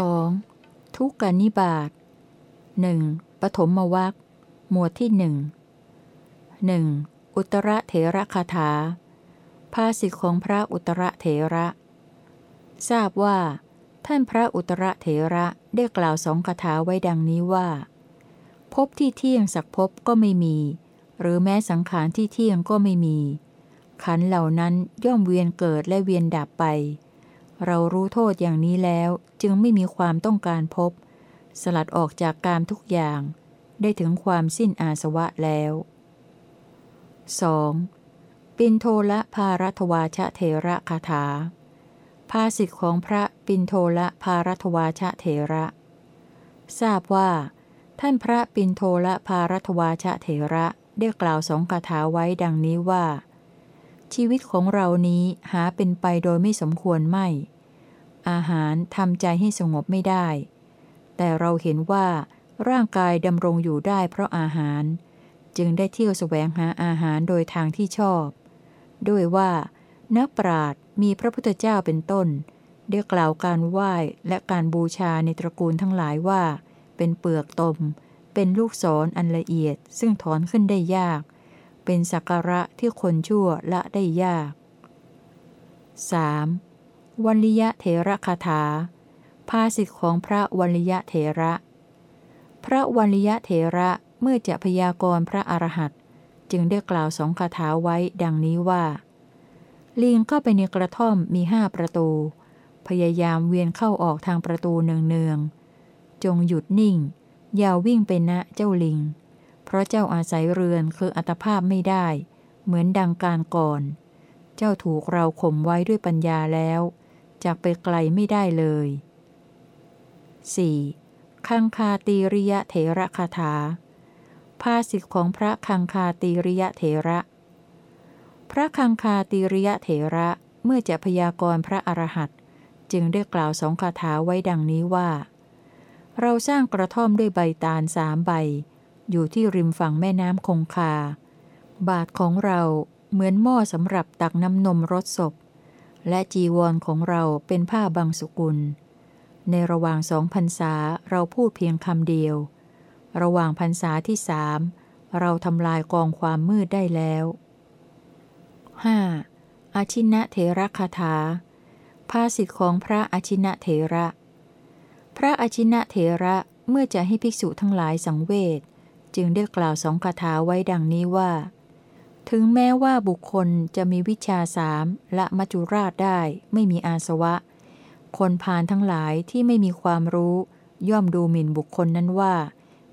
2. ทุกกนิบาตหนึ่งปฐมวัคหมวดที่หนึ่งหนึ่งอุตรเถระคาถา ภาษิตของพระอุตรเถระ ทราบว่า ท่านพระอุตรเถระได้กล่าวสองคาถาไว้ดังนี้ว่า พบที่เที่ยงสักพบก็ไม่มี หรือแม้สังขารที่เที่ยงก็ไม่มี ขันเหล่านั้นย่อมเวียนเกิดและเวียนดับไป เรารู้โทษอย่างนี้แล้วจึงไม่มีความต้องการพบ สลัดออกจากกามทุกอย่าง ได้ถึงความสิ้นอาสวะแล้ว 2. ปินโทละภารัตวาชะเทระคาถา ภาสิทธิของพระปินโทละภารัตวาชะเทระ ทราบว่า ท่านพระปินโทละภารัตวาชะเทระได้กล่าวสองคาถาไว้ดังนี้ว่าชีวิตของเรานี้หาเป็นไปโดยไม่สมควรไม่ อาหารทำใจให้สงบไม่ได้ แต่เราเห็นว่าร่างกายดำรงอยู่ได้เพราะอาหาร จึงได้เที่ยวแสวงหาอาหารโดยทางที่ชอบ ด้วยว่า นักปราดมีพระพุทธเจ้าเป็นต้นได้กล่าวการไหว้และการบูชาในตระกูลทั้งหลายว่า เป็นเปลือกตม เป็นลูกศรออันละเอียด ซึ่งถอนขึ้นได้ยาก เป็นสักการะที่คนชั่วละได้ยาก 3. วัลยะเถระคาถา ภาสิทธิของพระวัลยะเถระ พระวัลยะเถระเมื่อจะพยากรณ์พระอรหันต์จึงได้กล่าวสองคาถาไว้ดังนี้ว่า ลิงเข้าไปในกระท่อมมีห้าประตู พยายามเวียนเข้าออกทางประตูเนืองๆ จงหยุดนิ่ง อย่าวิ่งไปนะเจ้าลิง เพราะเจ้าอาศัยเรือนคืออัตภาพไม่ได้ เหมือนดังการก่อน เจ้าถูกเราข่มไว้ด้วยปัญญาแล้ว จากไปไกลไม่ได้เลย 4. คังคาตีริยะเถระคาถา ภาษิตของพระคังคาตีริยะเถระ พระคังคาตีริยะเถระเมื่อจะพยากรณ์พระอรหันต์จึงได้กล่าวสองคาถาไว้ดังนี้ว่า เราสร้างกระท่อมด้วยใบตาลสามใบ อยู่ที่ริมฝั่งแม่น้ำคงคา บาทของเราเหมือนหม้อสำหรับตักน้ำนมรสศพ และจีวรของเราเป็นผ้าบางสุกุล ในระหว่างสองพรรษาเราพูดเพียงคำเดียว ระหว่างพรรษาที่สามเราทำลายกองความมืดได้แล้ว 5. อาชินะเถระคาถา ภาษิตของพระอาชินะเถระ พระอาชินะเถระเมื่อจะให้ภิกษุทั้งหลายสังเวชจึงได้กล่าวสองคาถาไว้ดังนี้ว่า ถึงแม้ว่าบุคคลจะมีวิชาสามและมัจจุราชได้ไม่มีอาสวะ คนพาลทั้งหลายที่ไม่มีความรู้ ย่อมดูหมิ่นบุคคลนั้นว่า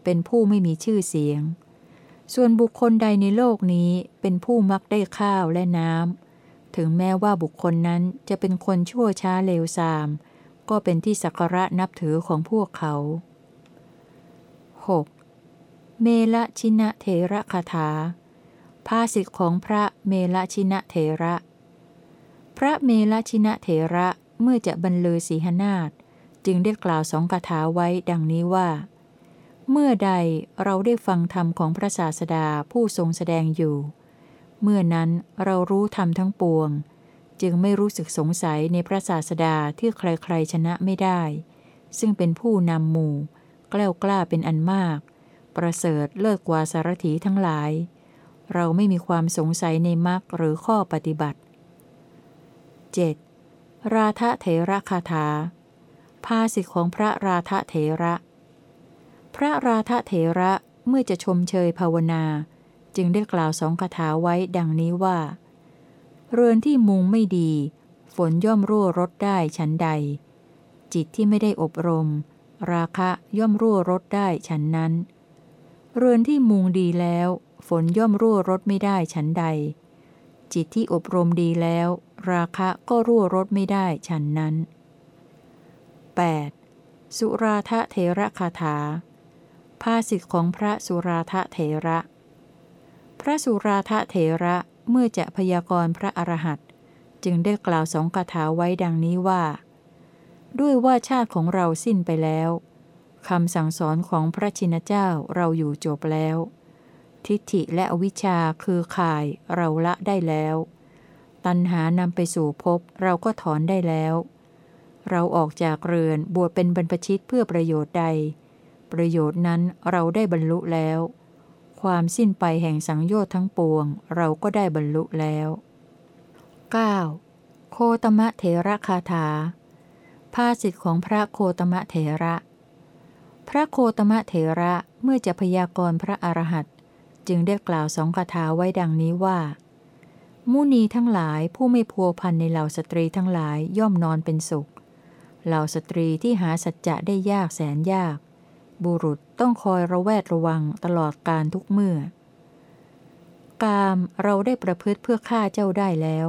เป็นผู้ไม่มีชื่อเสียง ส่วนบุคคลใดในโลกนี้เป็นผู้มักได้ข้าวและน้ำถึงแม้ว่าบุคคลนั้นจะเป็นคนชั่วช้าเลวทราม ก็เป็นที่สักการะนับถือของพวกเขา 6. เมละชินะเทระคาถา ภาสิทธิของพระเมลชินะเถระ พระเมลชินะเถระเมื่อจะบรรลือสีหนาฏจึงได้กล่าวสองคาถาไว้ดังนี้ว่า เมื่อใดเราได้ฟังธรรมของพระศาสดาผู้ทรงแสดงอยู่ เมื่อนั้นเรารู้ธรรมทั้งปวง จึงไม่รู้สึกสงสัยในพระศาสดาที่ใครๆชนะไม่ได้ ซึ่งเป็นผู้นำหมู่ กล้ากล้าเป็นอันมาก ประเสริฐเลิศกว่าสารถีทั้งหลาย เราไม่มีความสงสัยในมรรคหรือข้อปฏิบัติ 7. ราธเถระคาถา ภาสิทของพระราธเถระ พระราธเถระเมื่อจะชมเชยภาวนา จึงได้กล่าวสองคาถาไว้ดังนี้ว่า เรือนที่มุงไม่ดี ฝนย่อมรั่วรถได้ฉันใด จิตที่ไม่ได้อบรม ราคะย่อมรั่วรถได้ฉันนั้น เรือนที่มุงดีแล้ว ฝนย่อมรั่วรดไม่ได้ฉันใด จิตที่อบรมดีแล้ว ราคะก็รั่วรดไม่ได้ฉันนั้น 8. สุราทะเทระคาถา ภาสิทธิของพระสุราทะเทระ พระสุราทะเทระเมื่อจะพยากรณ์พระอรหันต์จึงได้กล่าวสองคาถาไว้ดังนี้ว่า ด้วยว่าชาติของเราสิ้นไปแล้วคำสั่งสอนของพระชินเจ้าเราอยู่จบแล้ว ทิฏฐิและอวิชชาคือข่ายเราละได้แล้ว ตัณหานำไปสู่ภพเราก็ถอนได้แล้ว เราออกจากเรือนบวชเป็นบรรพชิตเพื่อประโยชน์ใด ประโยชน์นั้นเราได้บรรลุแล้ว ความสิ้นไปแห่งสังโยชน์ทั้งปวง เราก็ได้บรรลุแล้ว 9. โคตมะเถระคาถาภาสิทธิของพระโคตมะเถระ พระโคตมะเถระเมื่อจะพยากรณ์พระอรหันต์ จึงได้กล่าวสองคาถาไว้ดังนี้ว่า มุนีทั้งหลายผู้ไม่พัวพันในเหล่าสตรีทั้งหลายย่อมนอนเป็นสุข เหล่าสตรีที่หาสัจจะได้ยากแสนยาก บุรุษต้องคอยระแวดระวังตลอดการทุกเมื่อ กามเราได้ประพฤติเพื่อฆ่าเจ้าได้แล้ว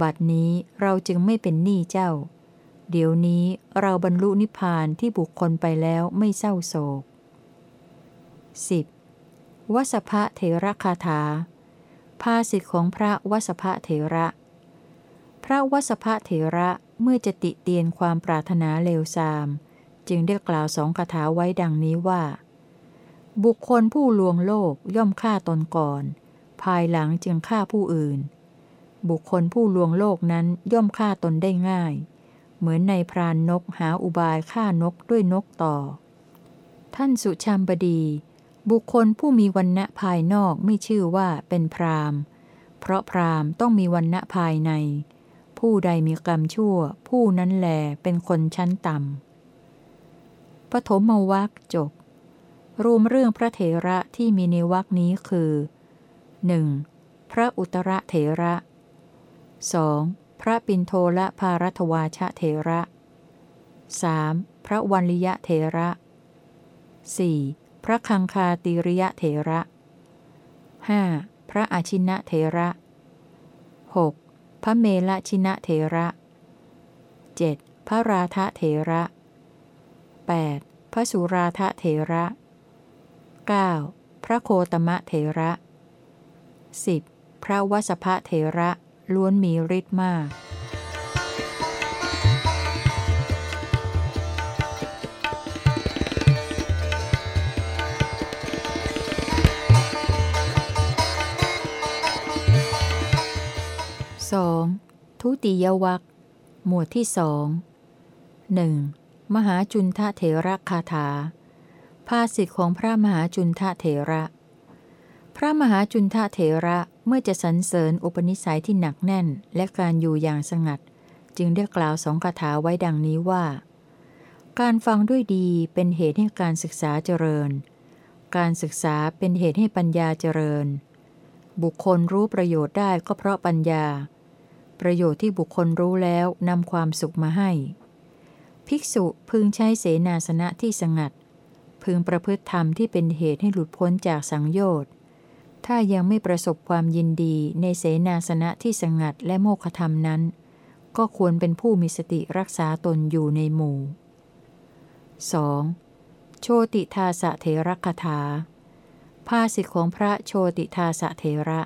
บัดนี้เราจึงไม่เป็นหนี้เจ้า เดี๋ยวนี้เราบรรลุนิพพานที่บุคคลไปแล้วไม่เศร้าโศก 10. วสภะเถระคาถา ภาสิทธิของพระวสภะเถระ พระวสภะเถระเมื่อจะติเตียนความปรารถนาเลวทราม จึงได้กล่าวสองคาถาไว้ดังนี้ว่า บุคคลผู้ลวงโลกย่อมฆ่าตนก่อน ภายหลังจึงฆ่าผู้อื่น บุคคลผู้ลวงโลกนั้นย่อมฆ่าตนได้ง่าย เหมือนในพรานนกหาอุบายฆ่านกด้วยนกต่อ ท่านสุชามบดี บุคคลผู้มีวันณะภายนอกไม่ชื่อว่าเป็นพรามเพราะพรามต้องมีวันณะภายใน ผู้ใดมีกรรมชั่ว ผู้นั้นแหลเป็นคนชั้นต่ำปฐมวักจบ รวมเรื่องพระเถระที่มีในวักนี้คือ 1. พระอุตรเถระ 2. พระปินโทละภารัตวาชะเถระ 3. พระวัลลิยะเถระ 4. พระคังคาติริยะเถระ 5. พระอาชินะเถระ 6. พระเมลชินะเถระ 7. พระราธะเถระ 8. พระสุราธะเถระ 9. พระโคตมะเถระ 10. พระวสภะเถระล้วนมีฤทธิ์มาก 2. ทุติยวัคหมวดที่สองหนึ่งมหาจุนทะเถระคาถา ภาสิทธิของพระมหาจุนทะเถระ พระมหาจุนทะเถระเมื่อจะสรรเสริญอุปนิสัยที่หนักแน่นและการอยู่อย่างสงัด จึงได้กล่าวสองคาถาไว้ดังนี้ว่า การฟังด้วยดีเป็นเหตุให้การศึกษาเจริญ การศึกษาเป็นเหตุให้ปัญญาเจริญ บุคคลรู้ประโยชน์ได้ก็เพราะปัญญา ประโยชน์ที่บุคคลรู้แล้วนำความสุขมาให้ ภิกษุพึงใช้เสนาสนะที่สงัด พึงประพฤติธรรมที่เป็นเหตุให้หลุดพ้นจากสังโยชน์ ถ้ายังไม่ประสบความยินดีในเสนาสนะที่สงัดและโมฆะธรรมนั้น ก็ควรเป็นผู้มีสติรักษาตนอยู่ในหมู่ 2. โชติทาสะเถระคถาภาสิทของพระโชติทาสะเถระ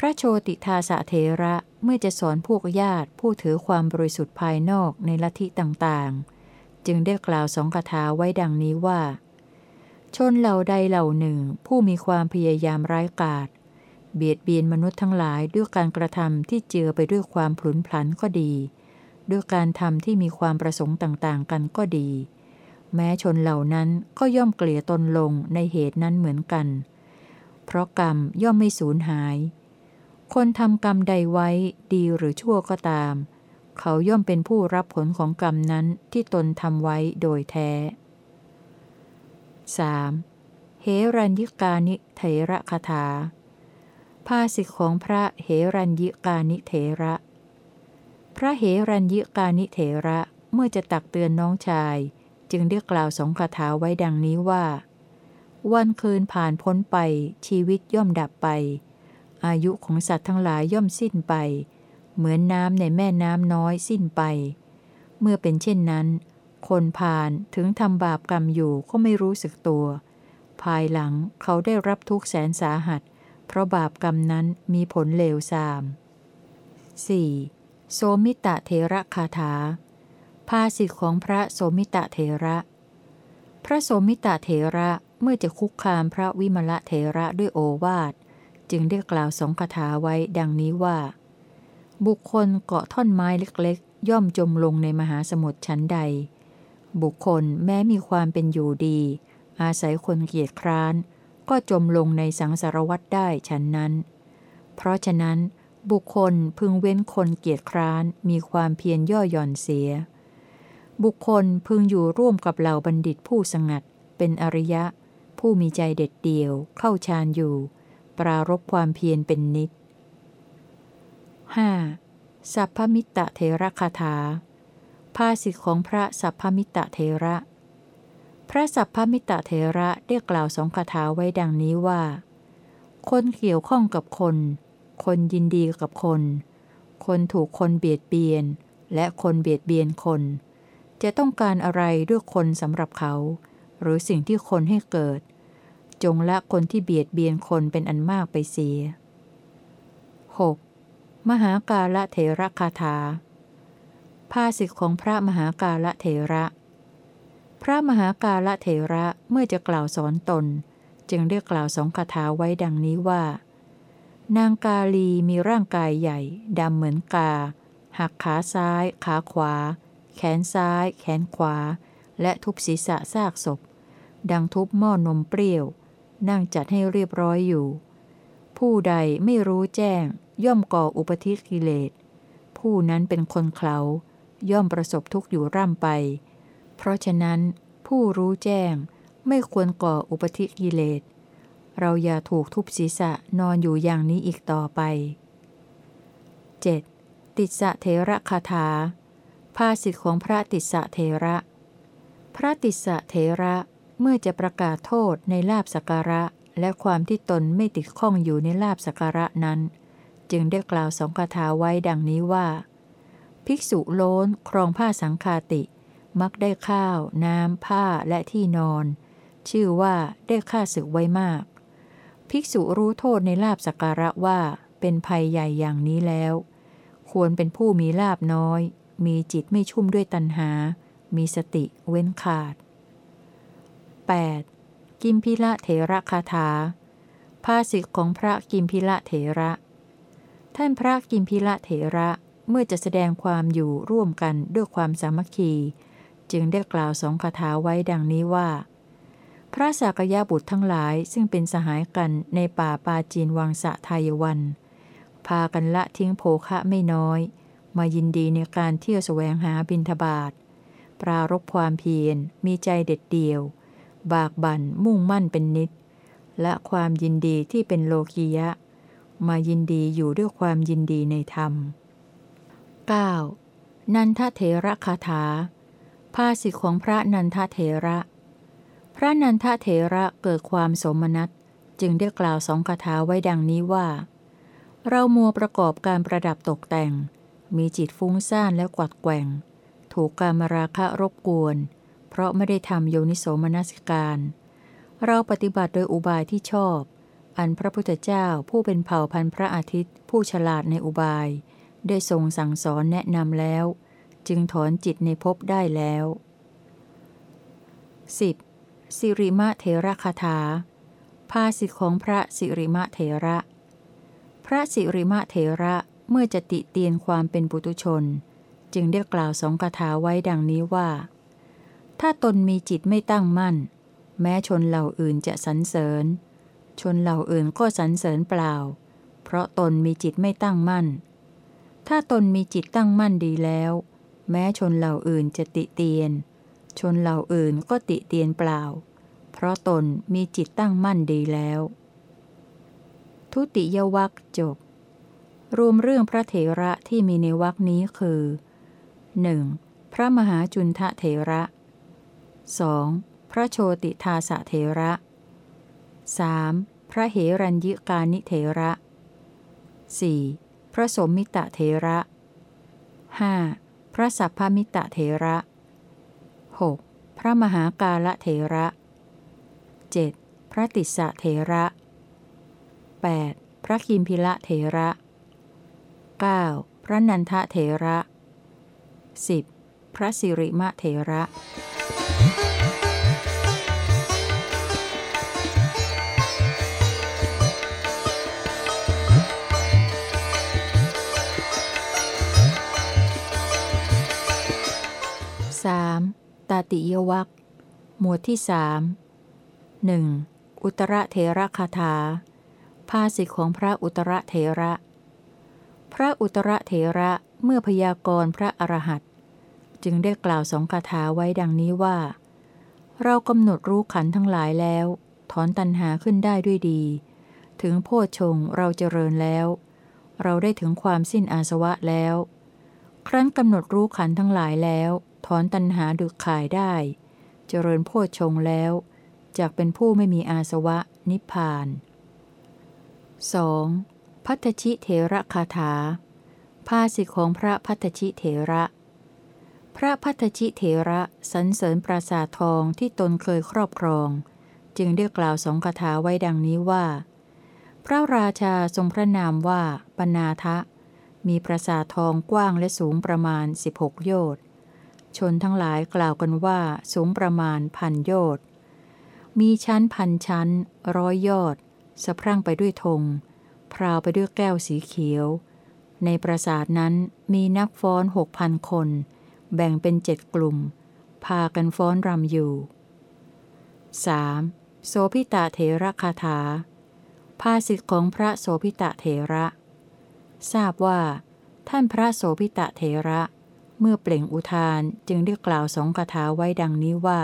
พระโชติทาสะเถระเมื่อจะสอนพวกญาติผู้ถือความบริสุทธิ์ภายนอกในลัทธิต่างๆ จึงได้กล่าวสองคาถาไว้ดังนี้ว่า ชนเหล่าใดเหล่าหนึ่งผู้มีความพยายามร้ายกาจเบียดเบียนมนุษย์ทั้งหลายด้วยการกระทำที่เจือไปด้วยความผลุนพลันก็ดี ด้วยการทำที่มีความประสงค์ต่างๆ กันก็ดี แม้ชนเหล่านั้นก็ย่อมเกลี่ยตนลงในเหตุนั้นเหมือนกัน เพราะกรรมย่อมไม่สูญหาย คนทำกรรมใดไว้ดีหรือชั่วก็ตาม เขาย่อมเป็นผู้รับผลของกรรมนั้นที่ตนทำไว้โดยแท้ 3. เฮรัญยิกานิเถระคาถาภาสิทของพระเฮรัญยิกานิเถระ พระเฮรัญยิกานิเถระเมื่อจะตักเตือนน้องชาย จึงได้กล่าวสองคาถาไว้ดังนี้ว่า วันคืนผ่านพ้นไปชีวิตย่อมดับไป อายุของสัตว์ทั้งหลายย่อมสิ้นไป เหมือนน้ำในแม่น้ำน้อยสิ้นไป เมื่อเป็นเช่นนั้น คนผ่านถึงทำบาปกรรมอยู่ก็ไม่รู้สึกตัว ภายหลังเขาได้รับทุกข์แสนสาหัส เพราะบาปกรรมนั้นมีผลเลวทราม 4. โสมิตะเทระคาถา ภาสิทธิของพระโสมิตะเทระ พระโสมิตะเทระเมื่อจะคุกคามพระวิมละเทระด้วยโอวาท จึงได้กล่าวสองคาถาไว้ดังนี้ว่า บุคคลเกาะท่อนไม้เล็กๆ ย่อมจมลงในมหาสมุทรชั้นใด บุคคลแม้มีความเป็นอยู่ดี อาศัยคนเกียจคร้าน ก็จมลงในสังสารวัฏได้ฉันนั้น เพราะฉะนั้น บุคคลพึงเว้นคนเกียจคร้านมีความเพียรย่อหย่อนเสีย บุคคลพึงอยู่ร่วมกับเหล่าบัณฑิตผู้สงัด เป็นอริยะ ผู้มีใจเด็ดเดี่ยว เข้าฌานอยู่ ปรารบความเพียรเป็นนิด 5. สัพพมิตรเทระคาถา ภาษิตของพระสัพพมิตรเทระ พระสัพพมิตรเทระได้กล่าวสองคาถาไว้ดังนี้ว่า คนเกี่ยวข้องกับคน คนยินดีกับคน คนถูกคนเบียดเบียน และคนเบียดเบียนคน จะต้องการอะไรด้วยคนสำหรับเขา หรือสิ่งที่คนให้เกิด จงละคนที่เบียดเบียนคนเป็นอันมากไปเสีย 6. มหากาละเถระคาถา ภาษิตของพระมหากาละเถระ พระมหากาละเถระเมื่อจะกล่าวสอนตน จึงได้กล่าวสองคาถาไว้ดังนี้ว่า นางกาลีมีร่างกายใหญ่ดำเหมือนกา หักขาซ้าย ขาขวา แขนซ้าย แขนขวา และทุบศีรษะซากศพดังทุบหม้อนมเปรี้ยว นั่งจัดให้เรียบร้อยอยู่ ผู้ใดไม่รู้แจ้ง ย่อมก่ออุปธิกิเลส ผู้นั้นเป็นคนเขาย่อมประสบทุกข์อยู่ร่ำไป เพราะฉะนั้น ผู้รู้แจ้งไม่ควรก่ออุปธิกิเลส เราอย่าถูกทุบศีรษะนอนอยู่อย่างนี้อีกต่อไป 7. ติสะเทระคาถาภาษิตของพระติสะเทระ พระติสะเทระ เมื่อจะประกาศโทษในลาบสักการะ และความที่ตนไม่ติดข้องอยู่ในลาบสักการะนั้น จึงได้กล่าวสองคาถาไว้ดังนี้ว่า ภิกษุโล้นครองผ้าสังคาติ มักได้ข้าว น้ำ ผ้าและที่นอน ชื่อว่าได้ค่าศึกไว้มาก ภิกษุรู้โทษในลาบสักการะว่าเป็นภัยใหญ่อย่างนี้แล้ว ควรเป็นผู้มีลาบน้อย มีจิตไม่ชุ่มด้วยตัณหา มีสติเว้นขาด 8. กิมพิละเถระคาถา ภาษิตของพระกิมพิละเถระ ท่านพระกิมพิละเถระเมื่อจะแสดงความอยู่ร่วมกันด้วยความสามัคคี จึงได้กล่าวสองคาถาไว้ดังนี้ว่า พระสากยาบุตรทั้งหลายซึ่งเป็นสหายกันในป่าปาจีนวังสะไทยวัน พากันละทิ้งโภคะไม่น้อย มายินดีในการเที่ยวแสวงหาบินทบาทปรารบความเพียรมีใจเด็ดเดี่ยว บากบั่นมุ่งมั่นเป็นนิด และความยินดีที่เป็นโลกียะ มายินดีอยู่ด้วยความยินดีในธรรม 9. นันทเถระคาถา ภาษิตของพระนันทเถระ พระนันทเถระเกิดความสมนัตจึงได้กล่าวสองคาถาไว้ดังนี้ว่า เรามัวประกอบการประดับตกแต่ง มีจิตฟุ้งซ่านและกวัดแกว่ง ถูกการมราคะรบกวน เพราะไม่ได้ทำโยนิโสมนสิการ เราปฏิบัติโดยอุบายที่ชอบ อันพระพุทธเจ้าผู้เป็นเผ่าพันธุ์พระอาทิตย์ ผู้ฉลาดในอุบาย ได้ทรงสั่งสอนแนะนำแล้ว จึงถอนจิตในภพได้แล้ว 10. สิริมะเทระคาถา ภาสิทของพระสิริมะเทระ พระสิริมะเทระเมื่อจะติเตียนความเป็นปุตุชน จึงได้กล่าวสองคาถาไว้ดังนี้ว่า ถ้าตนมีจิตไม่ตั้งมั่น แม้ชนเหล่าอื่นจะสรรเสริญ ชนเหล่าอื่นก็สรรเสริญเปล่า เพราะตนมีจิตไม่ตั้งมั่น ถ้าตนมีจิตตั้งมั่นดีแล้ว แม้ชนเหล่าอื่นจะติเตียน ชนเหล่าอื่นก็ติเตียนเปล่า เพราะตนมีจิตตั้งมั่นดีแล้ว ทุติยวัคจบ รวมเรื่องพระเถระที่มีในวักนี้คือ 1. พระมหาจุนทะเถระ 2. พระโชติทาสะเถระ 3. พระเหรัญยิกานิเถระ 4. พระสมมิตะเถระ 5. พระสัพพมิตะเถระ 6. พระมหากาละเถระ 7. พระติสสะเถระ 8. พระคิมพิละเถระ 9. พระนันทะเถระ 10. พระสิริมะเถระ ตาติยวัคหมวดที่สามหนึ่งอุตรเถระคาถา ภาษิตของพระอุตรเถระ พระอุตรเถระเมื่อพยากรณ์พระอรหันต์จึงได้กล่าวสองคาถาไว้ดังนี้ว่า เรากำหนดรู้ขันธ์ทั้งหลายแล้ว ถอนตัณหาขึ้นได้ด้วยดี ถึงโพชฌงเราเจริญแล้ว เราได้ถึงความสิ้นอาสวะแล้ว ครั้นกำหนดรู้ขันธ์ทั้งหลายแล้ว ถอนตัณหาดุขายได้ เจริญโพชฌงแล้วจากเป็นผู้ไม่มีอาสวะ นิพพาน 2. พัทชิเถระคาถา ภาษิตของพระพัทชิเถระ พระพัทชิเถระสรรเสริญปราสาททองที่ตนเคยครอบครอง จึงได้กล่าวสองคาถาไว้ดังนี้ว่า พระราชาทรงพระนามว่าปนาทะ มีปราสาททองกว้างและสูงประมาณ 16 โยชน์ ชนทั้งหลายกล่าวกันว่า สูงประมาณพันโยชน์มีชั้นพันชั้น ร้อยยอด สะพรั่งไปด้วยธงพราวไปด้วยแก้วสีเขียว ในปราสาทนั้นมีนักฟ้อนหกพันคน แบ่งเป็นเจ็ดกลุ่ม พากันฟ้อนรำอยู่ 3. โสพิตะเถระคาถา ภาษิตของพระโสพิตะเถระ ทราบว่า ท่านพระโสพิตะเถระ เมื่อเปล่งอุทานจึงได้กล่าวสองคาถาไว้ดังนี้ว่า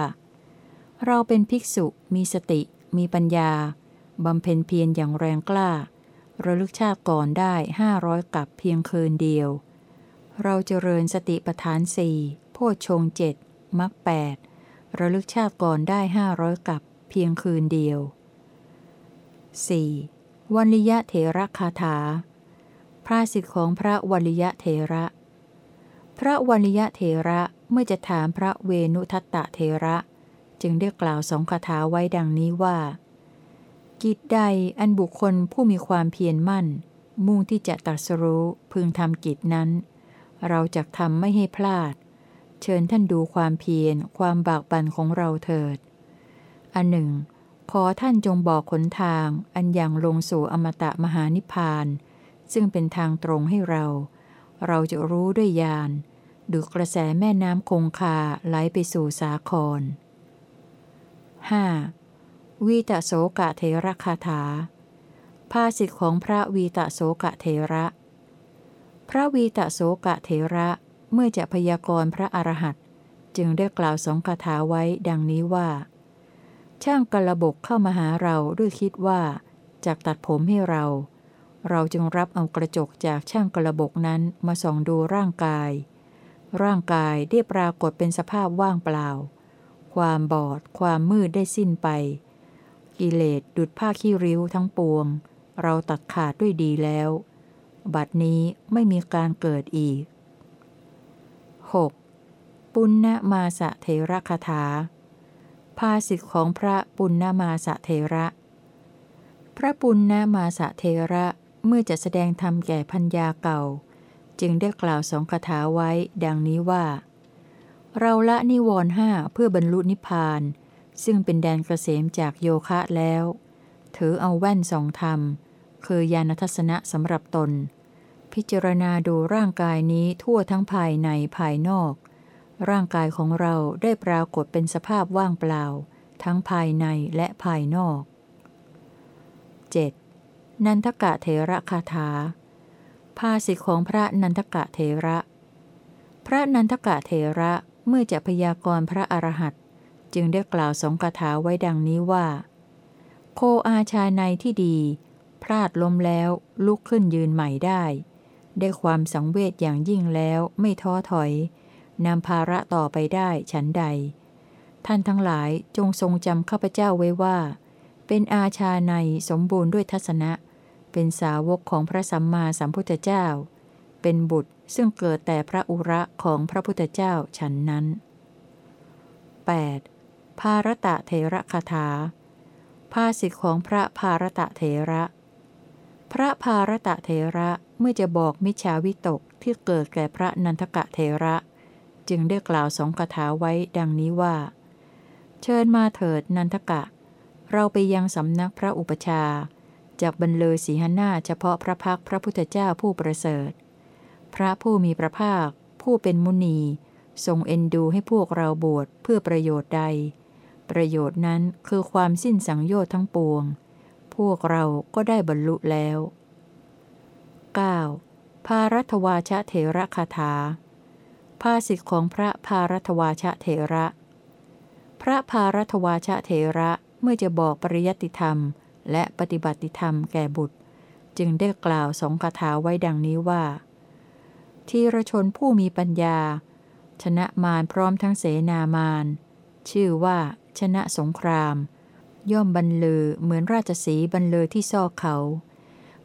เราเป็นภิกษุมีสติ มีปัญญา บำเพ็ญเพียรอย่างแรงกล้า ระลึกชาติก่อนได้ห้าร้อยกับเพียงคืนเดียว เราเจริญสติปทานสี่โพชงเจ็ดมักแปดระลึกชาติก่อนได้ห้าร้อยกับเพียงคืนเดียว 4. วัลยะเถระคาถา พระสิทธิของพระวัลยะเถระ พระวัลยะเถระเมื่อจะถามพระเวนุทัตตะเถระ จึงได้กล่าวสองคาถาไว้ดังนี้ว่า กิจใดอันบุคคลผู้มีความเพียรมั่น มุ่งที่จะตรัสรู้พึงทำกิจนั้น เราจะทำไม่ให้พลาด เชิญท่านดูความเพียรความบากบั่นของเราเถิด อันหนึ่ง ขอท่านจงบอกขนทางอันยังลงสู่อมตะมหานิพพาน ซึ่งเป็นทางตรงให้เรา เราจะรู้ด้วยญาณดูกระแสแม่น้ำคงคาไหลไปสู่สาคร 5. วีตโสกะเทระคาถา ภาษิตของพระวีตโสกะเทระ พระวีตโสกะเทระเมื่อจะพยากรณ์พระอรหันต์จึงได้กล่าวสองคาถาไว้ดังนี้ว่า ช่างกระบกเข้ามาหาเราด้วยคิดว่าจากตัดผมให้เรา เราจึงรับเอากระจกจากช่างกระบกนั้นมาส่องดูร่างกาย ร่างกายได้ปรากฏเป็นสภาพว่างเปล่า ความบอด ความมืดได้สิ้นไป กิเลสดุดผ้าขี้ริ้วทั้งปวง เราตัดขาดด้วยดีแล้ว บัดนี้ไม่มีการเกิดอีก 6. ปุณณมาสะเทระคาถา ภาษิตของพระปุณณมาสะเทระ พระปุณณมาสะเทระ เมื่อจะแสดงธรรมแก่พัญญาเก่า จึงได้กล่าวสองคาถาไว้ ดังนี้ว่า เราละนิวรห้าเพื่อบรรลุนิพพาน ซึ่งเป็นแดนเกษมจากโยคะแล้ว ถือเอาแว่นสองธรรม คือยานทัศนะสำหรับตน พิจารณาดูร่างกายนี้ทั่วทั้งภายในภายนอก ร่างกายของเราได้ปรากฏเป็นสภาพว่างเปล่า ทั้งภายในและภายนอก 7. นันทกะเถระคาถา ภาษิตของพระนันทกะเถระ พระนันทกะเถระเมื่อจะพยากรณ์พระอรหันต์จึงได้กล่าวสองคาถาไว้ดังนี้ว่า โคอาชาในที่ดี พลาดล้มแล้วลุกขึ้นยืนใหม่ได้ ได้ความสังเวชอย่างยิ่งแล้วไม่ท้อถอยนำภาระต่อไปได้ฉันใด ท่านทั้งหลายจงทรงจำข้าพเจ้าไว้ว่า เป็นอาชาในสมบูรณ์ด้วยทัศนะ เป็นสาวกของพระสัมมาสัมพุทธเจ้า เป็นบุตรซึ่งเกิดแต่พระอุระของพระพุทธเจ้าฉันนั้น 8. ภารตะเทระคาถา ภาษิตของพระภารตะเทระ พระภารตะเทระเมื่อจะบอกมิจฉาวิตกที่เกิดแก่พระนันทกะเทระ จึงได้กล่าวสองคาถาไว้ดังนี้ว่า เชิญมาเถิดนันทกะ เราไปยังสำนักพระอุปชาจากบรรเลยสีหน้าเฉพาะพระพักพระพุทธเจ้าผู้ประเสริฐ พระผู้มีพระภาค ผู้เป็นมุนี ทรงเอ็นดูให้พวกเราบวชเพื่อประโยชน์ใด ประโยชน์นั้นคือความสิ้นสังโยชน์ทั้งปวง พวกเราก็ได้บรรลุแล้ว 9. ภารัตวาชะเถระคาถา ภาสิทธิของพระภารัตวาชะเถระ พระภารัตวาชะเถระ เมื่อจะบอกปริยัติธรรม และปฏิบัติธรรมแก่บุตร จึงได้กล่าวสองคาถาไว้ดังนี้ว่า ทีรชนผู้มีปัญญา ชนะมารพร้อมทั้งเสนามารชื่อว่า ชนะสงคราม ย่อมบรรลือเหมือนราชสีบรรลือที่ซอกเขา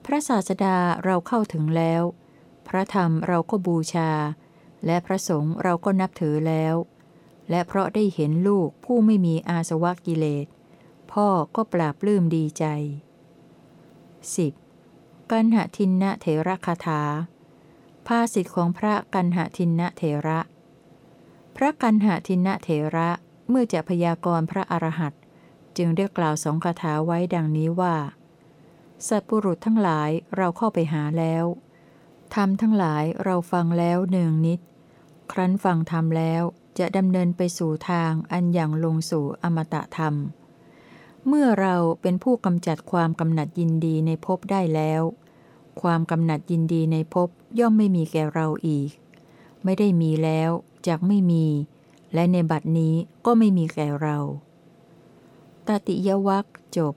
พระศาสดาเราเข้าถึงแล้ว พระธรรมเราก็บูชา และพระสงฆ์เราก็นับถือแล้ว และเพราะได้เห็นลูกผู้ไม่มีอาสวะกิเลส พ่อก็ปราบปลื้มดีใจ 10. กันหทินนะเถระคาถา ภาสิทธิของพระกันหทินนะเถระ พระกันหทินนะเถระเมื่อจะพยากรณ์พระอรหันต์จึงได้กล่าวสองคาถาไว้ดังนี้ว่า สัตว์ปุรุษทั้งหลายเราเข้าไปหาแล้วทำทั้งหลายเราฟังแล้วหนึ่งนิด ครั้นฟังธรรมแล้วจะดำเนินไปสู่ทางอันอย่างลงสู่อมตะธรรม เมื่อเราเป็นผู้กำจัดความกำหนัดยินดีในภพได้แล้ว ความกำหนัดยินดีในภพย่อมไม่มีแก่เราอีก ไม่ได้มีแล้วจากไม่มี และในบัดนี้ก็ไม่มีแก่เราตติยวัคจบ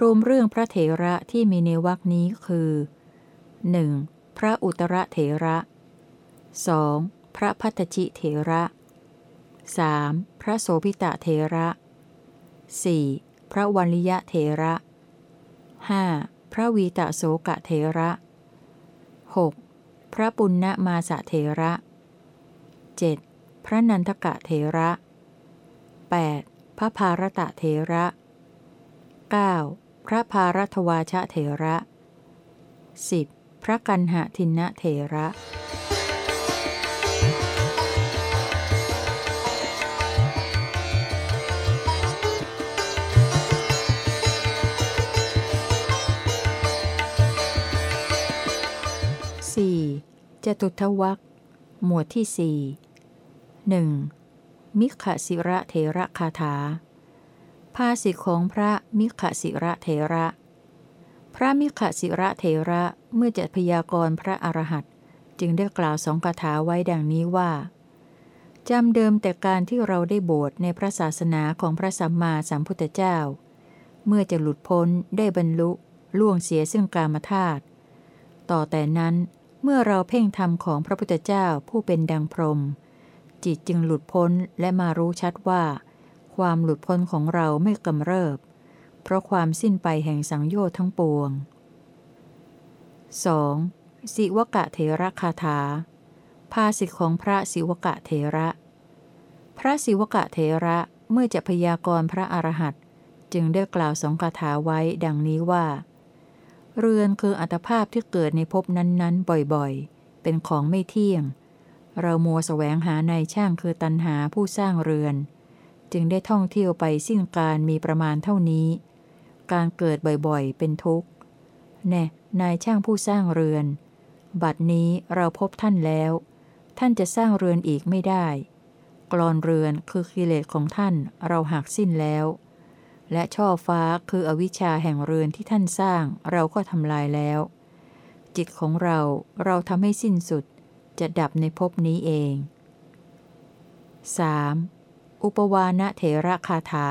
รวมเรื่องพระเถระที่มีในวักนี้คือ 1. พระอุตรเถระ 2. พระพัทชิเถระ 3. พระโสพิตะเถระ 4. พระวัลิยะเถระ 5. พระวีตะโสกะเถระ 6. พระปุณณมาสะเถระ 7. พระนันทกะเถระ 8. พระภารตะเถระ 9. พระภารัตวาชะเถระ 10. พระกันหะทินะเถระ จตุทวักหมวดที่สี่หนึ่งมิขสิระเถระคาถา ภาสิทธิของพระมิขสิระเถระ พระมิขสิระเถระเมื่อจะพยากรณ์พระอรหันต์จึงได้กล่าวสองคาถาไว้ดังนี้ว่าจำเดิมแต่การที่เราได้โบสถ์ในพระศาสนาของพระสัมมาสัมพุทธเจ้า เมื่อจะหลุดพ้นได้บรรลุล่วงเสียซึ่งกามธาตุต่อแต่นั้น เมื่อเราเพ่งธรรมของพระพุทธเจ้าผู้เป็นดังพรม จิตจึงหลุดพ้นและมารู้ชัดว่า ความหลุดพ้นของเราไม่กำเริบ เพราะความสิ้นไปแห่งสังโยชน์ทั้งปวง 2. สิวกะเถระคาถา ภาสิทธิของพระสิวกะเถระ พระสิวกะเถระเมื่อจะพยากรณ์พระอรหันต์จึงได้กล่าวสองคาถาไว้ดังนี้ว่า เรือนคืออัตภาพที่เกิดในภพนั้นๆ บ่อยๆ เป็นของไม่เที่ยง เรามัวแสวงหาในช่างคือตันหาผู้สร้างเรือน จึงได้ท่องเที่ยวไปสิ้นการมีประมาณเท่านี้ การเกิดบ่อยๆ เป็นทุกข์ แน่นายช่างผู้สร้างเรือน บัดนี้เราพบท่านแล้ว ท่านจะสร้างเรือนอีกไม่ได้ กรอนเรือนคือกิเลสของท่านเราหักสิ้นแล้ว และช่อฟ้าคืออวิชชาแห่งเรือนที่ท่านสร้าง เราก็ทำลายแล้ว จิตของเราเราทำให้สิ้นสุด จะดับในภพนี้เอง 3. อุปวานะเถระคาถา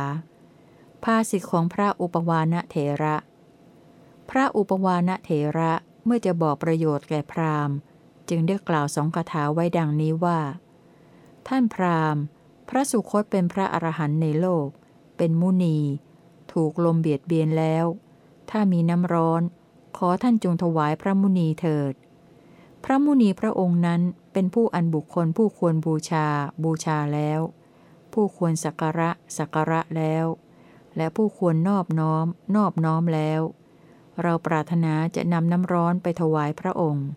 ภาสิทธิของพระอุปวานะเถระ พระอุปวานะเถระเมื่อจะบอกประโยชน์แก่พราหมณ์ จึงได้กล่าวสองคาถาไว้ดังนี้ว่า ท่านพราหมณ์ พระสุคตเป็นพระอรหันต์ในโลก เป็นมุนี ถูกลมเบียดเบียนแล้ว ถ้ามีน้ำร้อน ขอท่านจงถวายพระมุนีเถิด พระมุนีพระองค์นั้นเป็นผู้อันบุคคลผู้ควรบูชา บูชาแล้ว ผู้ควรสักการะสักการะแล้ว และผู้ควรนอบน้อม นอบน้อมแล้ว เราปรารถนาจะนำน้ำร้อนไปถวายพระองค์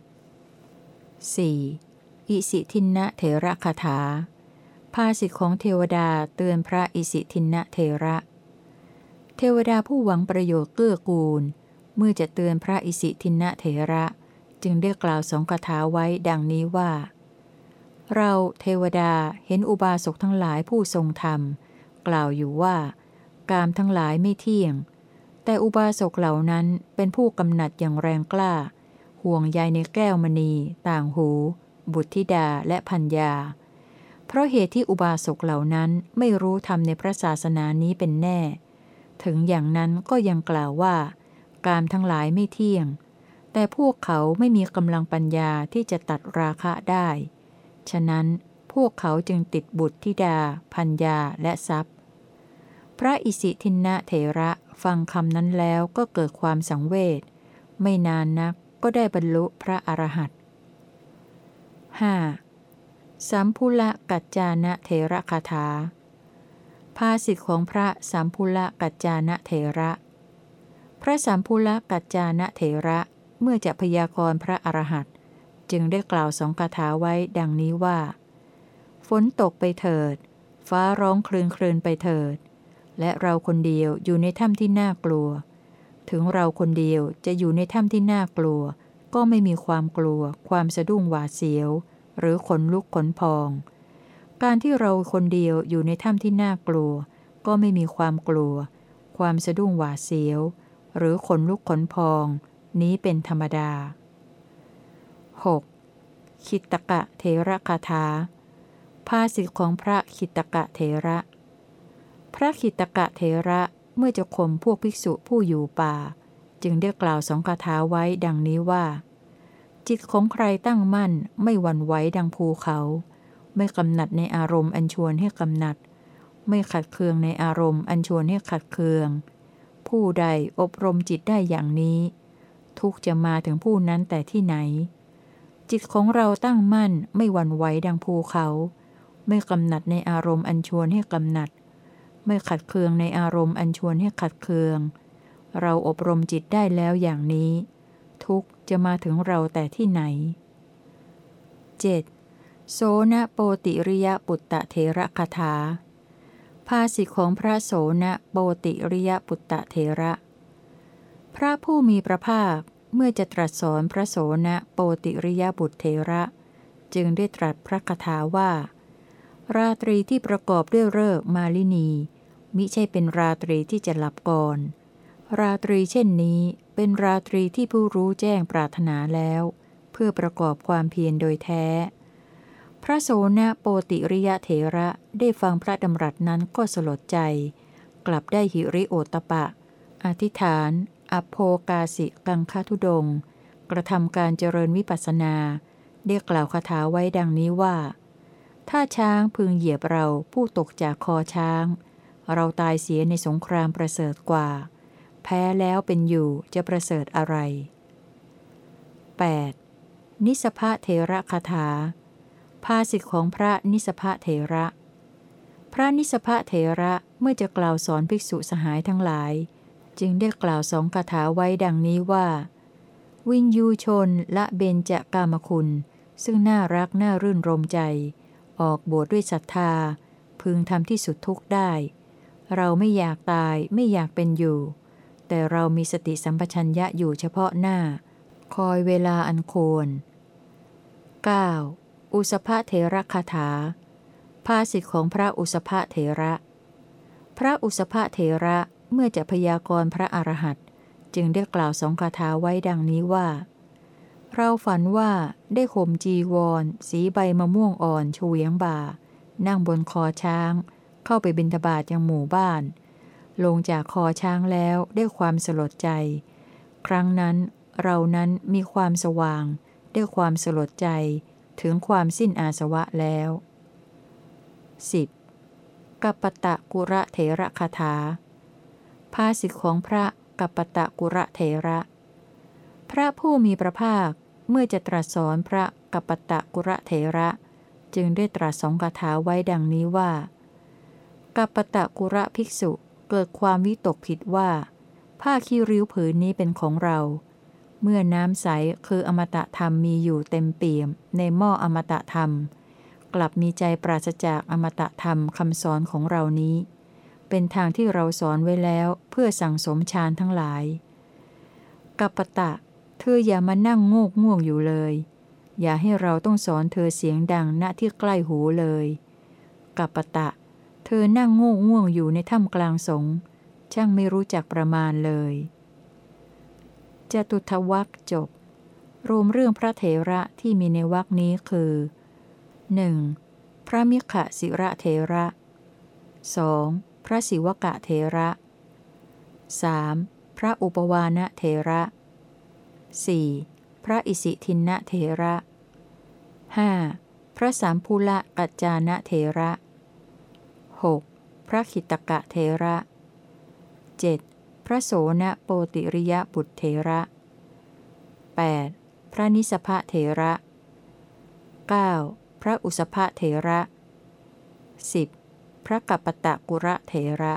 4. อิสิทินะเถระคาถาภาสิทของเทวดาเตือนพระอิสิทินะเถระ ทวดาผู้หวังประโยชน์เกื้อกูล เมื่อจะเตือนพระอิสิทินะเถระ จึงได้กล่าวสองคาถาไว้ดังนี้ว่า เราเทวดาเห็นอุบาสกทั้งหลายผู้ทรงธรรม กล่าวอยู่ว่า กามทั้งหลายไม่เที่ยง แต่อุบาสกเหล่านั้นเป็นผู้กำหนัดอย่างแรงกล้า ห่วงใยในแก้วมณี ต่างหู บุตรธิดาและพัญญา เพราะเหตุที่อุบาสกเหล่านั้นไม่รู้ธรรมในพระศาสนานี้เป็นแน่ ถึงอย่างนั้นก็ยังกล่าวว่า กามทั้งหลายไม่เที่ยง แต่พวกเขาไม่มีกำลังปัญญาที่จะตัดราคะได้ ฉะนั้นพวกเขาจึงติดบุตรธิดา พัญญาและทรัพย์ พระอิสิทินะเถระฟังคำนั้นแล้วก็เกิดความสังเวช ไม่นานนักก็ได้บรรลุพระอรหันต์ 5. สัมพุละกัจจานะเถระคาถา ภาสิทธิของพระสัมพุลกัจจานะเถระ พระสัมพุลกัจจานะเถระเมื่อจะพยากรณ์พระอรหันต์จึงได้กล่าวสองคาถาไว้ดังนี้ว่า ฝนตกไปเถิด ฟ้าร้องคลืนคลืนไปเถิด และเราคนเดียวอยู่ในถ้ำที่น่ากลัว ถึงเราคนเดียวจะอยู่ในถ้ำที่น่ากลัว ก็ไม่มีความกลัว ความสะดุ้งหวาดเสียว หรือขนลุกขนพอง การที่เราคนเดียวอยู่ในถ้ำที่น่ากลัว ก็ไม่มีความกลัว ความสะดุ้งหวาดเสียว หรือขนลุกขนพอง นี้เป็นธรรมดา 6. คิตกะเทระคาถาภาษิตของพระคิตกะเทระ พระคิตตกะเทระเมื่อจะข่มพวกภิกษุผู้อยู่ป่า จึงได้กล่าวสองคาถาไว้ดังนี้ว่า จิตของใครตั้งมั่นไม่หวั่นไหวดังภูเขา ไม่กำหนัดในอารมณ์อันชวนให้กำหนัด ไม่ขัดเคืองในอารมณ์อันชวนให้ขัดเคือง ผู้ใดอบรมจิตได้อย่างนี้ ทุกจะมาถึงผู้นั้นแต่ที่ไหน จิตของเราตั้งมั่นไม่หวั่นไหวดังภูเขา ไม่กำหนัดในอารมณ์อันชวนให้กำหนัด ไม่ขัดเคืองในอารมณ์อันชวนให้ขัดเคือง เราอบรมจิตได้แล้วอย่างนี้ ทุกจะมาถึงเราแต่ที่ไหน 7. โสนโปติริยปุตตะเทระคาถา ภาษิตของพระโสนโปติริยปุตตะเทระ พระผู้มีพระภาคเมื่อจะตรัสสอนพระโสนโปติริยบุตรเทระ จึงได้ตรัสพระคาถาว่า ราตรีที่ประกอบด้วยเลิกมาลินี มิใช่เป็นราตรีที่จะหลับก่อน ราตรีเช่นนี้เป็นราตรีที่ผู้รู้แจ้งปรารถนาแล้ว เพื่อประกอบความเพียรโดยแท้ พระโสนโปติริยะเถระได้ฟังพระดำรัสนั้นก็สลดใจ กลับได้หิริโอตปะ อธิษฐาน อโภกาสิกังคทุดง กระทำการเจริญวิปัสสนา ได้กล่าวคาถาไว้ดังนี้ว่า ถ้าช้างพึงเหยียบเราผู้ตกจากคอช้าง เราตายเสียในสงครามประเสริฐกว่า แพ้แล้วเป็นอยู่จะประเสริฐอะไร 8. นิสภะเทระคาถา ภาษิตของพระนิสภะเทระ พระนิสภะเทระเมื่อจะกล่าวสอนภิกษุสหายทั้งหลาย จึงได้กล่าวสองคาถาไว้ดังนี้ว่า วินยูชนละเบญจะกามคุณ ซึ่งน่ารักน่ารื่นรมใจ ออกบวชดด้วยศรัทธา พึงทำที่สุดทุกข์ได้ เราไม่อยากตายไม่อยากเป็นอยู่ แต่เรามีสติสัมปชัญญะอยู่เฉพาะหน้า คอยเวลาอันควร 9. อุสภะเถระคาถา ภาษิตของพระอุสภะเถระ พระอุสภะเถระเมื่อจะพยากรณ์พระอรหันต์จึงได้กล่าวสองคาถาไว้ดังนี้ว่า เราฝันว่าได้ข่มจีวร สีใบมะม่วงอ่อนเฉวียงบ่า นั่งบนคอช้าง เข้าไปบิณฑบาตยังหมู่บ้าน ลงจากคอช้างแล้วได้ความสลดใจ ครั้งนั้นเรานั้นมีความสว่าง ได้ความสลดใจ ถึงความสิ้นอาสวะแล้ว 10. กัปปตะกุระเถระคาถา ภาษิตของพระกัปปตะกุระเถระ พระผู้มีพระภาคเมื่อจะตรัสสอนพระกัปปตะกุระเถระ จึงได้ตรัสสองคาถาไว้ดังนี้ว่า กัปปตะกุระภิกษุเกิดความวิตกผิดว่า ผ้าคีริ้วผืนนี้เป็นของเราเเมื่อน้ำใสคืออมตะธรรมมีอยู่เต็มเปี่ยม ในหม้ออมตะธรรม กลับมีใจปราศจากอมตะธรรมคำสอนของเรานี้ เป็นทางที่เราสอนไว้แล้วเพื่อสั่งสมฌานทั้งหลายกัปตะ เธออย่ามานั่งโงกง่วงอยู่เลย อย่าให้เราต้องสอนเธอเสียงดังณที่ใกล้หูเลยกัปตะ เธอนั่งโง่ง่วงอยู่ในถ้ำกลางสง ช่างไม่รู้จักประมาณเลย จตุทวักจบ รวมเรื่องพระเถระที่มีในวักนี้คือ 1. พระมิขศิระเถระ 2. พระศิวกะเถระ 3. พระอุปวานะเถระ 4. พระอิสิทินนะเถระ 5. พระสามภูละกัจจานะเถระ 6. พระขิตกะเถระ 7. พระโสนโปติริยบุตรเถระ 8. พระนิสภะเถระ 9. พระอุสภะเถระ 10. พระกัปปตะกุระเถระ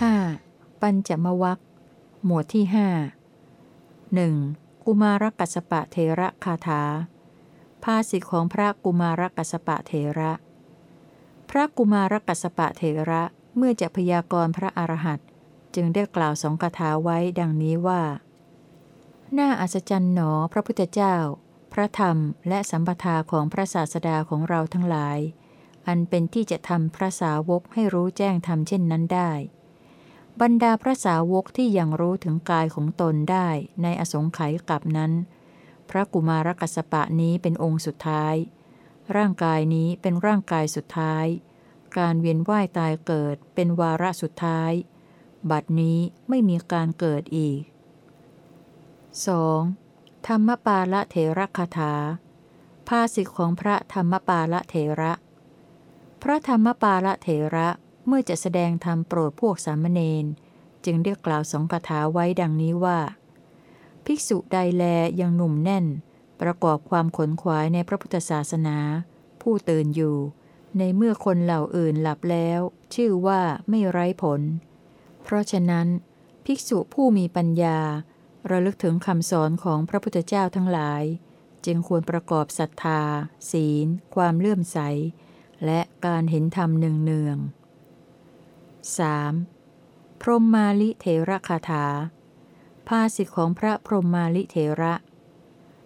ห้าปัญจมวัค หมวดที่ห้าหนึ่งกุมารกัสปะเทระคาถา ภาษิตของพระกุมารกัสปะเทระ พระกุมารกัสปะเทระเมื่อจะพยากรณ์พระอรหันต์จึงได้กล่าวสองคาถาไว้ดังนี้ว่า น่าอัศจรรย์หนอพระพุทธเจ้า พระธรรมและสัมปทาของพระศาสดาของเราทั้งหลาย อันเป็นที่จะทำพระสาวกให้รู้แจ้งธรรมเช่นนั้นได้ บรรดาพระสาวกที่ยังรู้ถึงกายของตนได้ในอสงไขยกับนั้น พระกุมารกัสปะนี้เป็นองค์สุดท้าย ร่างกายนี้เป็นร่างกายสุดท้าย การเวียนว่ายตายเกิดเป็นวาระสุดท้าย บัดนี้ไม่มีการเกิดอีก 2. ธรรมปาละเถระคาถา ภาษิตของพระธรรมปาละเถระ พระธรรมปาละเถระ เมื่อจะแสดงธรรมโปรดพวกสามเณรจึงได้กล่าวสองคาถาไว้ดังนี้ว่า ภิกษุใดแลยังหนุ่มแน่น ประกอบความขนขวายในพระพุทธศาสนา ผู้ตื่นอยู่ ในเมื่อคนเหล่าอื่นหลับแล้ว ชื่อว่าไม่ไร้ผล เพราะฉะนั้น ภิกษุผู้มีปัญญา ระลึกถึงคำสอนของพระพุทธเจ้าทั้งหลาย จึงควรประกอบศรัทธา ศีล ความเลื่อมใส และการเห็นธรรมเนืองๆ 3. พรหมมาลิเถระคาถา ภาษิตของพระพรหมมาลิเถระ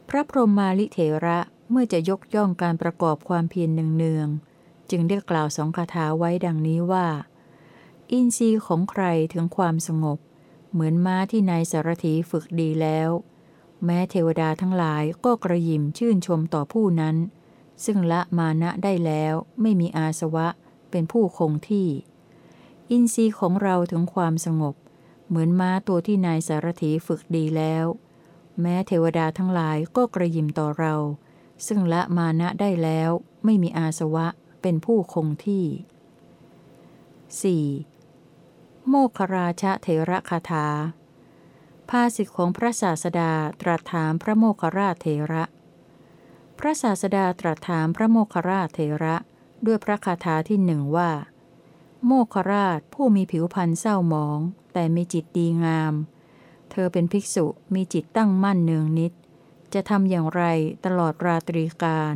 พระพรหมมาลิเถระเมื่อจะยกย่องการประกอบความเพียรเนืองๆจึงได้กล่าวสองคาถาไว้ดังนี้ว่า อินทรีย์ของใครถึงความสงบ เหมือนม้าที่นายสารถีฝึกดีแล้ว แม้เทวดาทั้งหลายก็กระยิมชื่นชมต่อผู้นั้น ซึ่งละมานะได้แล้วไม่มีอาสวะเป็นผู้คงที่ อินทรีย์ของเราถึงความสงบ เหมือนม้าตัวที่นายสารถีฝึกดีแล้ว แม้เทวดาทั้งหลายก็กระยิมต่อเรา ซึ่งละมานะได้แล้วไม่มีอาสวะเป็นผู้คงที่ 4. โมคราชเถระคาถา ภาษิตของพระศาสดาตรัสถามพระโมคราชเถระ พระศาสดาตรัสถามพระโมคราชเถระด้วยพระคาถาที่หนึ่งว่า โมคราชผู้มีผิวพรรณเศร้าหมอง แต่มีจิตดีงาม เธอเป็นภิกษุมีจิตตั้งมั่นเนืองนิด จะทำอย่างไรตลอดราตรีการ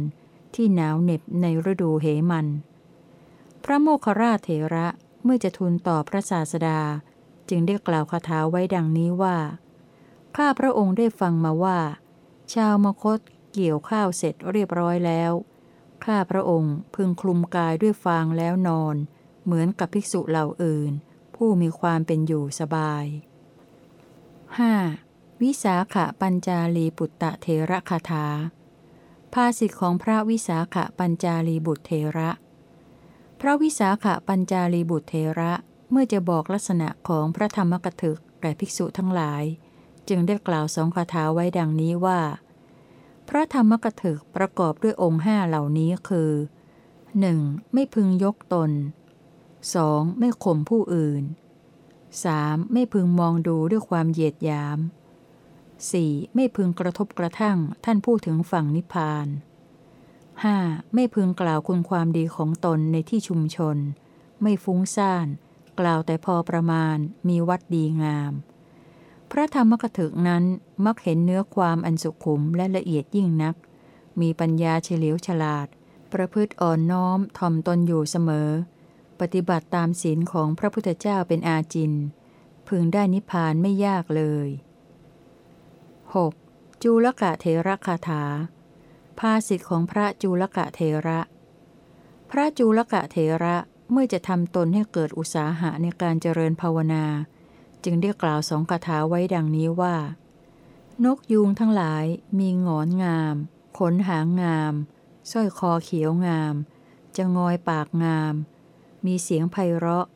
ที่หนาวเหน็บในฤดูเหมัน พระโมคราชเถระเมื่อจะทูลตอบพระศาสดา จึงได้กล่าวคาถาไว้ดังนี้ว่า ข้าพระองค์ได้ฟังมาว่า ชาวมคตเกี่ยวข้าวเสร็จเรียบร้อยแล้ว ข้าพระองค์พึงคลุมกายด้วยฟางแล้วนอน เหมือนกับภิกษุเหล่าอื่น ผู้มีความเป็นอยู่สบาย 5. วิสาขปัญจาลีบุตตะเทระคาถา ภาษิตของพระวิสาขปัญจาลีบุตรเทระ พระวิสาขปัญจาลีบุตรเทระเมื่อจะบอกลักษณะของพระธรรมกถึกแก่ภิกษุทั้งหลาย จึงได้กล่าวสองคาถาไว้ดังนี้ว่า พระธรรมกถึกประกอบด้วยองค์ห้าเหล่านี้คือ 1. ไม่พึงยกตน 2. ไม่ข่มผู้อื่น 3. ไม่พึงมองดูด้วยความเหยียดยาม 4. ไม่พึงกระทบกระทั่งท่านผู้ถึงฝั่งนิพพาน 5. ไม่พึงกล่าวคุณความดีของตนในที่ชุมชน ไม่ฟุ้งซ่าน กล่าวแต่พอประมาณมีวัดดีงาม พระธรรมกถึกนั้นมักเห็นเนื้อความอันสุขุมและละเอียดยิ่งนัก มีปัญญาเฉลียวฉลาด ประพฤติอ่อนน้อมถ่อมตนอยู่เสมอ ปฏิบัติตามศีลของพระพุทธเจ้าเป็นอาจิน พึงได้นิพพานไม่ยากเลย 6. จูลกะเทระคาถา ภาสิทธิของพระจูลกะเทระ พระจูลกะเทระเมื่อจะทำตนให้เกิดอุตสาหะในการเจริญภาวนา จึงได้กล่าวสองคาถาไว้ดังนี้ว่า นกยูงทั้งหลายมีงอนงาม ขนหางงามสร้อยคอเขียวงาม จะงอยปากงาม มีเสียงไพเราะ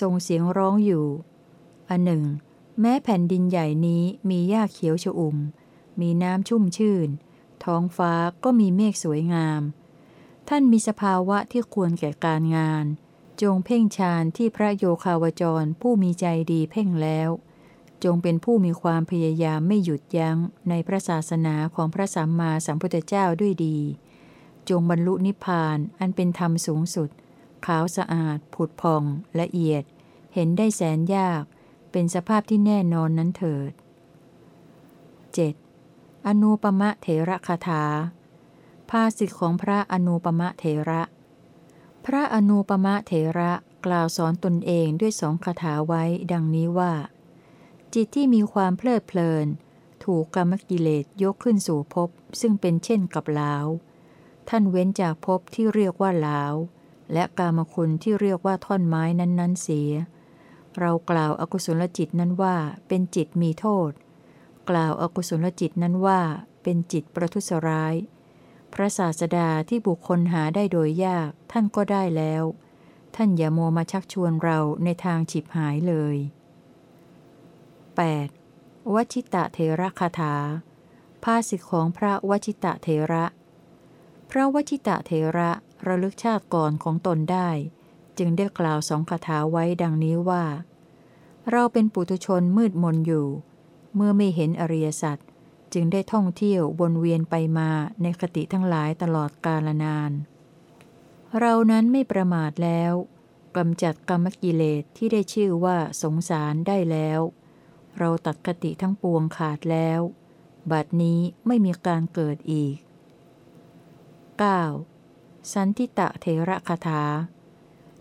ทรงเสียงร้องอยู่ อันหนึ่ง แม้แผ่นดินใหญ่นี้มีหญ้าเขียวชอุ่ม มีน้ำชุ่มชื่น ท้องฟ้าก็มีเมฆสวยงาม ท่านมีสภาวะที่ควรแก่การงาน จงเพ่งฌานที่พระโยคาวจรผู้มีใจดีเพ่งแล้ว จงเป็นผู้มีความพยายามไม่หยุดยั้งในพระศาสนาของพระสัมมาสัมพุทธเจ้าด้วยดี จงบรรลุนิพพานอันเป็นธรรมสูงสุด ขาวสะอาด ผุดพอง ละเอียด เห็นได้แสนยาก เป็นสภาพที่แน่นอนนั้นเถิด 7. อนุปมะเถระคาถา ภาสิทธิของพระอนุปมะเถระ พระอนุปมะเถระกล่าวสอนตนเองด้วยสองคาถาไว้ดังนี้ว่า จิตที่มีความเพลิดเพลิน ถูกกรรมกิเลสยกขึ้นสู่ภพซึ่งเป็นเช่นกับลาว ท่านเว้นจากภพที่เรียกว่าลาว และกามคุณที่เรียกว่าท่อนไม้นั้น ๆ เสีย เรากล่าวอากุศลจิตนั้นว่าเป็นจิตมีโทษ กล่าวอากุศลจิตนั้นว่าเป็นจิตประทุษร้าย พระศาสดาที่บุคคลหาได้โดยยากท่านก็ได้แล้ว ท่านอย่าโมมาชักชวนเราในทางฉิบหายเลย 8. วชิตะเทระคาถาภาษิตของพระวชิตะเทระ พระวชิตะเทระ ระลึกชาติก่อนของตนได้ จึงได้กล่าวสองคาถาไว้ดังนี้ว่า เราเป็นปุถุชนมืดมนอยู่ เมื่อไม่เห็นอริยสัจจึงได้ท่องเที่ยววนเวียนไปมาในคติทั้งหลายตลอดกาลนาน เรานั้นไม่ประมาทแล้วกำจัดกรรมกิเลสที่ได้ชื่อว่าสงสารได้แล้ว เราตัดคติทั้งปวงขาดแล้ว บัดนี้ไม่มีการเกิดอีก 9. สันทิตะเทระคาถา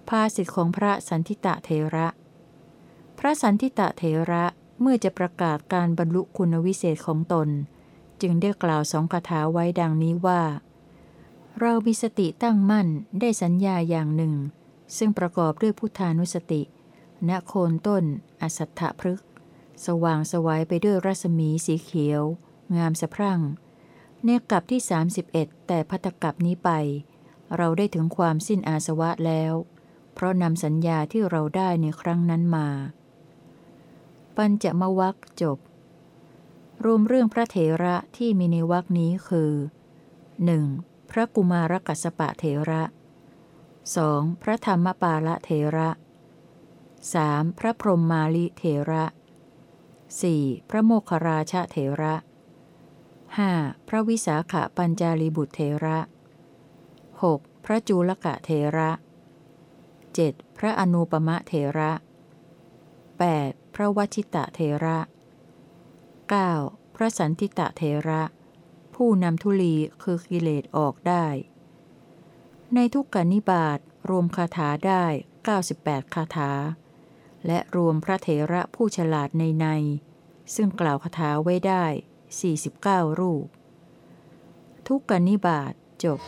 ภาสิทธิของพระสันทิตะเทระ พระสันทิตะเทระเมื่อจะประกาศการบรรลุคุณวิเศษของตน จึงได้กล่าวสองคาถาไว้ดังนี้ว่า เรามีสติตั้งมั่นได้สัญญาอย่างหนึ่ง ซึ่งประกอบด้วยพุทธานุสติ ณโคนต้น อสัตถพฤกสว่างสวัยไปด้วยรัศมีสีเขียว งามสะพรั่งในกับที่ 31 แต่พัตกับนี้ไป เราได้ถึงความสิ้นอาสวะแล้ว เพราะนำสัญญาที่เราได้ในครั้งนั้นมา ปัญจมวัคจบ รวมเรื่องพระเถระที่มีในวักนี้คือ 1. พระกุมารกัสปะเถระ 2. พระธรรมปาละเถระ 3. พระพรหมมาลิเถระ 4. พระโมคคราชเถระ 5. พระวิสาขาปัญจาลีบุตรเทระ 6. พระจูลกะเทระ 7. พระอนุปมะเทระ 8. พระวชิตะเทระ 9. พระสันติตะเทระ ผู้นำทุลีคือกิเลสออกได้ ในทุกกนิบาตรวมคาถาได้ 98 คาถา และรวมพระเถระผู้ฉลาดในใน ซึ่งกล่าวคาถาไว้ได้ 49 รูป ทุกกนิบาตจบ